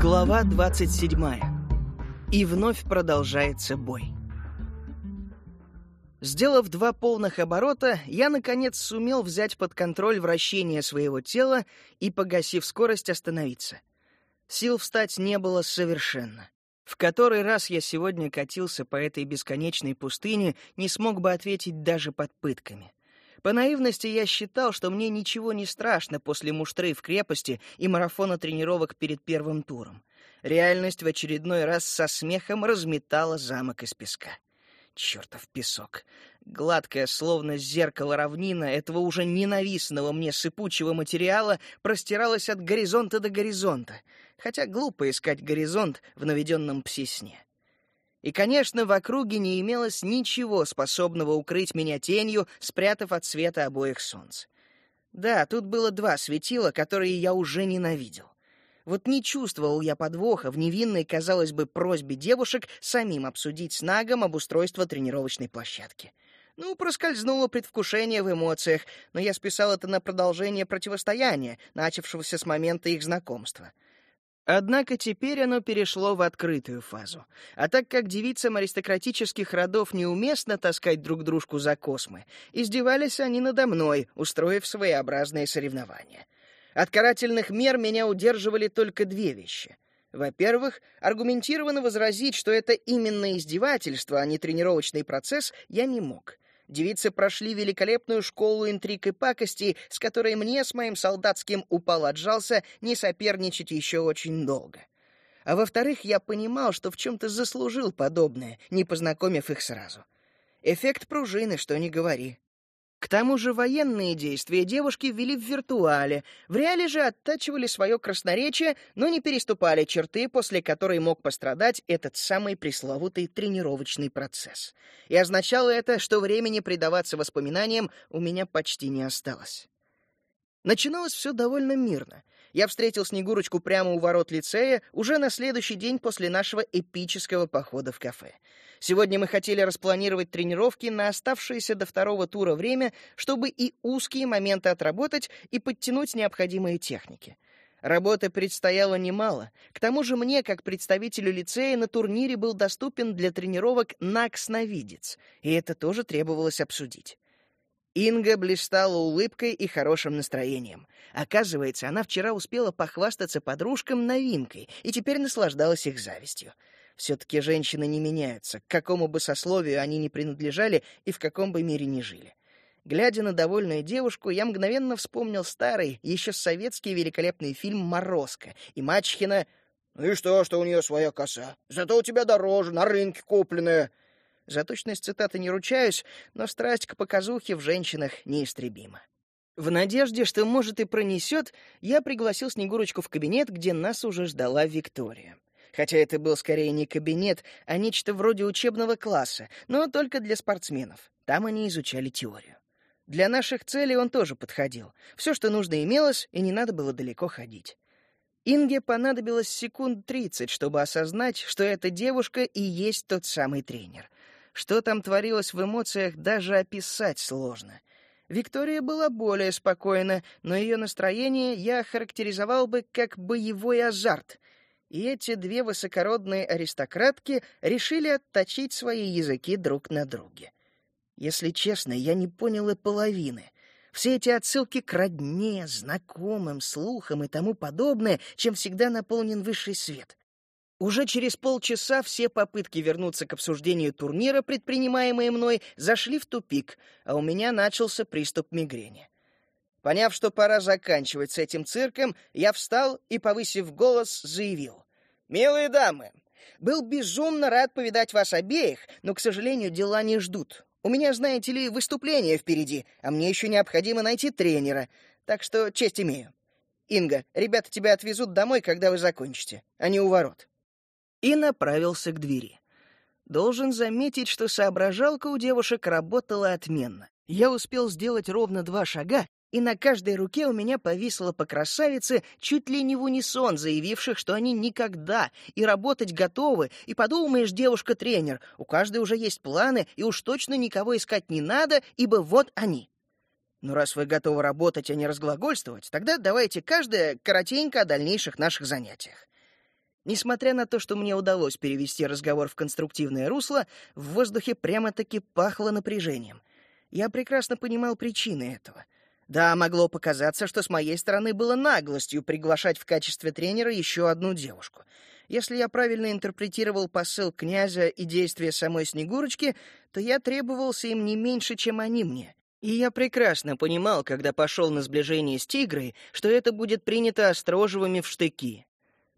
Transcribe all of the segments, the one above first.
Глава 27. И вновь продолжается бой. Сделав два полных оборота, я, наконец, сумел взять под контроль вращение своего тела и, погасив скорость, остановиться. Сил встать не было совершенно. В который раз я сегодня катился по этой бесконечной пустыне, не смог бы ответить даже под пытками. По наивности я считал, что мне ничего не страшно после муштры в крепости и марафона тренировок перед первым туром. Реальность в очередной раз со смехом разметала замок из песка. Чертов песок. Гладкая, словно зеркало равнина этого уже ненавистного мне сыпучего материала простиралась от горизонта до горизонта, хотя глупо искать горизонт в наведенном пси-сне. И, конечно, в округе не имелось ничего, способного укрыть меня тенью, спрятав от света обоих солнц. Да, тут было два светила, которые я уже ненавидел. Вот не чувствовал я подвоха в невинной, казалось бы, просьбе девушек самим обсудить с Нагом обустройство тренировочной площадки. Ну, проскользнуло предвкушение в эмоциях, но я списал это на продолжение противостояния, начавшегося с момента их знакомства — Однако теперь оно перешло в открытую фазу. А так как девицам аристократических родов неуместно таскать друг дружку за космы, издевались они надо мной, устроив своеобразные соревнования. От карательных мер меня удерживали только две вещи. Во-первых, аргументированно возразить, что это именно издевательство, а не тренировочный процесс, я не мог. Девицы прошли великолепную школу интриг и пакостей, с которой мне с моим солдатским упал отжался не соперничать еще очень долго. А во-вторых, я понимал, что в чем-то заслужил подобное, не познакомив их сразу. Эффект пружины, что ни говори. К тому же военные действия девушки вели в виртуале, в реале же оттачивали свое красноречие, но не переступали черты, после которой мог пострадать этот самый пресловутый тренировочный процесс. И означало это, что времени предаваться воспоминаниям у меня почти не осталось. Начиналось все довольно мирно. Я встретил Снегурочку прямо у ворот лицея уже на следующий день после нашего эпического похода в кафе. Сегодня мы хотели распланировать тренировки на оставшееся до второго тура время, чтобы и узкие моменты отработать, и подтянуть необходимые техники. Работы предстояло немало. К тому же мне, как представителю лицея, на турнире был доступен для тренировок Наксновидец, и это тоже требовалось обсудить. Инга блистала улыбкой и хорошим настроением. Оказывается, она вчера успела похвастаться подружкам новинкой и теперь наслаждалась их завистью. Все-таки женщины не меняются, к какому бы сословию они ни принадлежали и в каком бы мире ни жили. Глядя на довольную девушку, я мгновенно вспомнил старый, еще советский великолепный фильм «Морозко» и Мачхина «Ну и что, что у нее своя коса? Зато у тебя дороже, на рынке купленная». За точность цитаты не ручаюсь, но страсть к показухе в женщинах неистребима. В надежде, что, может, и пронесет, я пригласил Снегурочку в кабинет, где нас уже ждала Виктория хотя это был скорее не кабинет, а нечто вроде учебного класса, но только для спортсменов. Там они изучали теорию. Для наших целей он тоже подходил. Все, что нужно, имелось, и не надо было далеко ходить. Инге понадобилось секунд тридцать, чтобы осознать, что эта девушка и есть тот самый тренер. Что там творилось в эмоциях, даже описать сложно. Виктория была более спокойна, но ее настроение я охарактеризовал бы как боевой азарт — и эти две высокородные аристократки решили отточить свои языки друг на друге. Если честно, я не понял и половины. Все эти отсылки к родне, знакомым, слухам и тому подобное, чем всегда наполнен высший свет. Уже через полчаса все попытки вернуться к обсуждению турнира, предпринимаемые мной, зашли в тупик, а у меня начался приступ мигрени. Поняв, что пора заканчивать с этим цирком, я встал и, повысив голос, заявил. «Милые дамы, был безумно рад повидать вас обеих, но, к сожалению, дела не ждут. У меня, знаете ли, выступление впереди, а мне еще необходимо найти тренера, так что честь имею. Инга, ребята тебя отвезут домой, когда вы закончите, а не у ворот». И направился к двери. Должен заметить, что соображалка у девушек работала отменно. Я успел сделать ровно два шага, и на каждой руке у меня повисло по красавице чуть ли не в унисон, заявивших, что они никогда и работать готовы, и подумаешь, девушка-тренер, у каждой уже есть планы, и уж точно никого искать не надо, ибо вот они. Ну, раз вы готовы работать, а не разглагольствовать, тогда давайте каждая коротенько о дальнейших наших занятиях. Несмотря на то, что мне удалось перевести разговор в конструктивное русло, в воздухе прямо-таки пахло напряжением. Я прекрасно понимал причины этого. Да, могло показаться, что с моей стороны было наглостью приглашать в качестве тренера еще одну девушку. Если я правильно интерпретировал посыл князя и действия самой Снегурочки, то я требовался им не меньше, чем они мне. И я прекрасно понимал, когда пошел на сближение с тигрой, что это будет принято Острожевыми в штыки.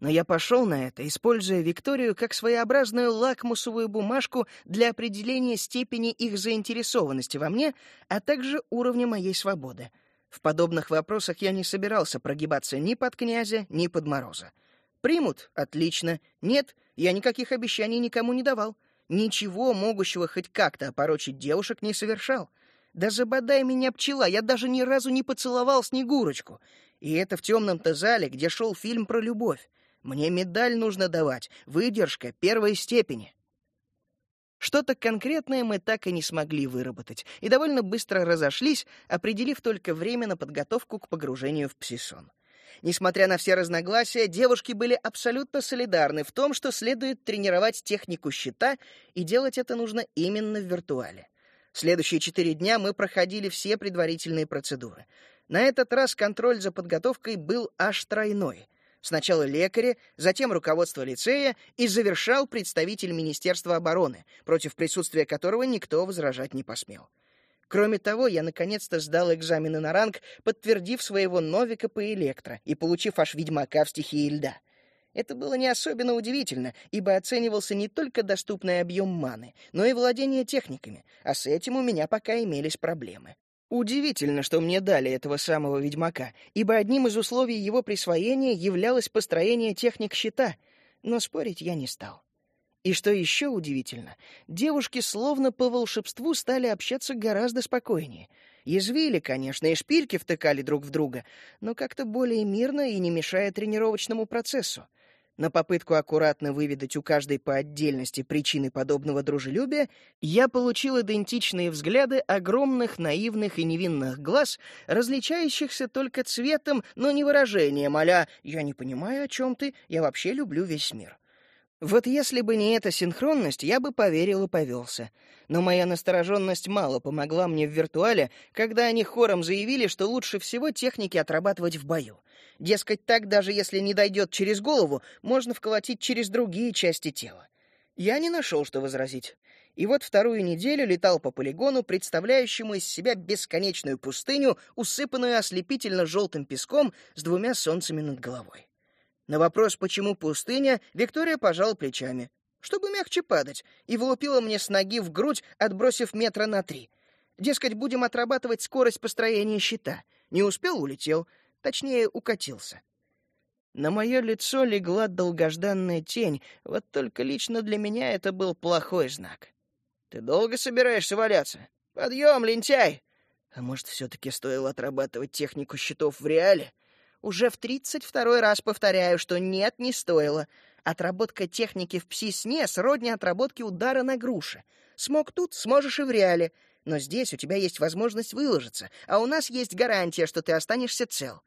Но я пошел на это, используя Викторию как своеобразную лакмусовую бумажку для определения степени их заинтересованности во мне, а также уровня моей свободы. В подобных вопросах я не собирался прогибаться ни под князя, ни под Мороза. Примут — отлично. Нет, я никаких обещаний никому не давал. Ничего, могущего хоть как-то опорочить девушек, не совершал. Да забодай меня пчела, я даже ни разу не поцеловал Снегурочку. И это в темном-то зале, где шел фильм про любовь. Мне медаль нужно давать, выдержка первой степени. Что-то конкретное мы так и не смогли выработать, и довольно быстро разошлись, определив только время на подготовку к погружению в псисон. Несмотря на все разногласия, девушки были абсолютно солидарны в том, что следует тренировать технику щита, и делать это нужно именно в виртуале. Следующие четыре дня мы проходили все предварительные процедуры. На этот раз контроль за подготовкой был аж тройной. Сначала лекари, затем руководство лицея и завершал представитель Министерства обороны, против присутствия которого никто возражать не посмел. Кроме того, я наконец-то сдал экзамены на ранг, подтвердив своего Новика по электро и получив аж ведьмака в стихии льда. Это было не особенно удивительно, ибо оценивался не только доступный объем маны, но и владение техниками, а с этим у меня пока имелись проблемы. Удивительно, что мне дали этого самого ведьмака, ибо одним из условий его присвоения являлось построение техник щита, но спорить я не стал. И что еще удивительно, девушки словно по волшебству стали общаться гораздо спокойнее. Язвили, конечно, и шпильки втыкали друг в друга, но как-то более мирно и не мешая тренировочному процессу. На попытку аккуратно выведать у каждой по отдельности причины подобного дружелюбия я получил идентичные взгляды огромных наивных и невинных глаз, различающихся только цветом, но не выражением а «я не понимаю, о чем ты, я вообще люблю весь мир». Вот если бы не эта синхронность, я бы поверил и повелся. Но моя настороженность мало помогла мне в виртуале, когда они хором заявили, что лучше всего техники отрабатывать в бою. Дескать, так даже если не дойдет через голову, можно вколотить через другие части тела. Я не нашел, что возразить. И вот вторую неделю летал по полигону, представляющему из себя бесконечную пустыню, усыпанную ослепительно желтым песком с двумя солнцами над головой. На вопрос, почему пустыня, Виктория пожала плечами, чтобы мягче падать, и вылупила мне с ноги в грудь, отбросив метра на три. Дескать, будем отрабатывать скорость построения щита. Не успел — улетел. Точнее, укатился. На мое лицо легла долгожданная тень, вот только лично для меня это был плохой знак. «Ты долго собираешься валяться? Подъем, лентяй!» А может, все-таки стоило отрабатывать технику щитов в реале? Уже в тридцать второй раз повторяю, что нет, не стоило. Отработка техники в пси-сне сродни отработке удара на груше. Смог тут, сможешь и в реале. Но здесь у тебя есть возможность выложиться, а у нас есть гарантия, что ты останешься цел.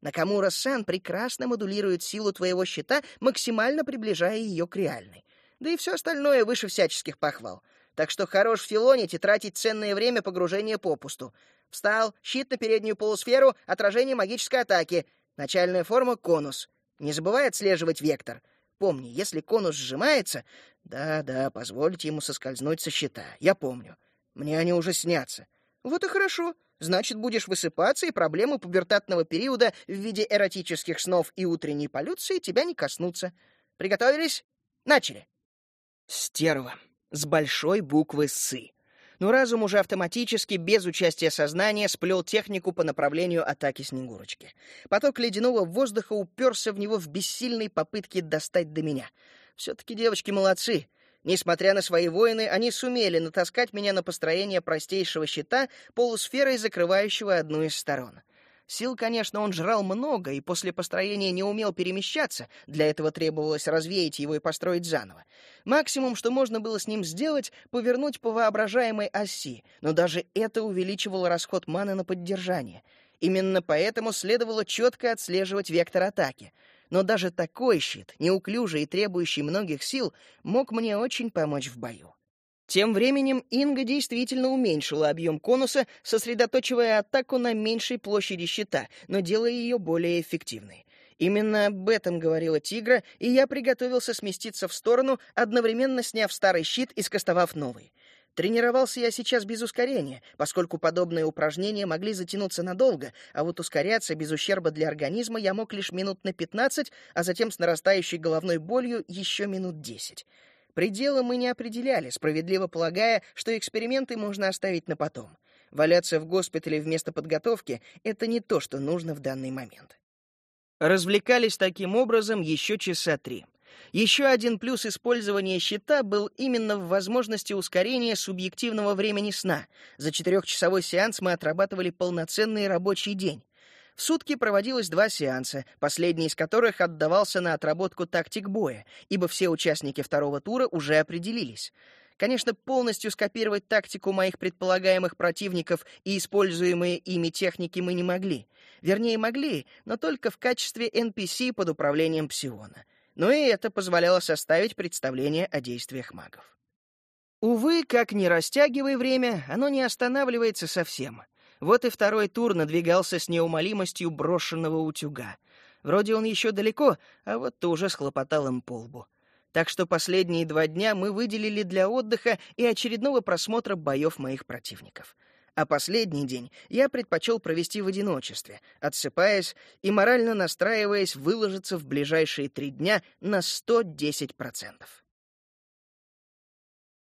Накамура-сан прекрасно модулирует силу твоего щита, максимально приближая ее к реальной. Да и все остальное выше всяческих похвал. Так что хорош филонить и тратить ценное время погружения попусту. Встал, щит на переднюю полусферу, отражение магической атаки. Начальная форма — конус. Не забывай отслеживать вектор. Помни, если конус сжимается... Да-да, позвольте ему соскользнуть со щита. Я помню. Мне они уже снятся. Вот и хорошо. Значит, будешь высыпаться, и проблемы пубертатного периода в виде эротических снов и утренней полюции тебя не коснутся. Приготовились? Начали. Стерва. С большой буквы «сы» но разум уже автоматически, без участия сознания, сплел технику по направлению атаки Снегурочки. Поток ледяного воздуха уперся в него в бессильной попытке достать до меня. Все-таки девочки молодцы. Несмотря на свои воины, они сумели натаскать меня на построение простейшего щита, полусферой закрывающего одну из сторон. Сил, конечно, он жрал много и после построения не умел перемещаться, для этого требовалось развеять его и построить заново. Максимум, что можно было с ним сделать, повернуть по воображаемой оси, но даже это увеличивало расход маны на поддержание. Именно поэтому следовало четко отслеживать вектор атаки. но даже такой щит, неуклюжий и требующий многих сил, мог мне очень помочь в бою. Тем временем Инга действительно уменьшила объем конуса, сосредоточивая атаку на меньшей площади щита, но делая ее более эффективной. Именно об этом говорила Тигра, и я приготовился сместиться в сторону, одновременно сняв старый щит и скостовав новый. Тренировался я сейчас без ускорения, поскольку подобные упражнения могли затянуться надолго, а вот ускоряться без ущерба для организма я мог лишь минут на 15, а затем с нарастающей головной болью еще минут 10. Пределы мы не определяли, справедливо полагая, что эксперименты можно оставить на потом. Валяться в госпитале вместо подготовки — это не то, что нужно в данный момент. Развлекались таким образом еще часа три. Еще один плюс использования щита был именно в возможности ускорения субъективного времени сна. За четырехчасовой сеанс мы отрабатывали полноценный рабочий день. В сутки проводилось два сеанса, последний из которых отдавался на отработку тактик боя, ибо все участники второго тура уже определились. Конечно, полностью скопировать тактику моих предполагаемых противников и используемые ими техники мы не могли. Вернее, могли, но только в качестве NPC под управлением Псиона. Но и это позволяло составить представление о действиях магов. Увы, как ни растягивай время, оно не останавливается совсем. Вот и второй тур надвигался с неумолимостью брошенного утюга. Вроде он еще далеко, а вот ты уже схлопотал им по лбу. Так что последние два дня мы выделили для отдыха и очередного просмотра боев моих противников. А последний день я предпочел провести в одиночестве, отсыпаясь и морально настраиваясь выложиться в ближайшие три дня на 110%.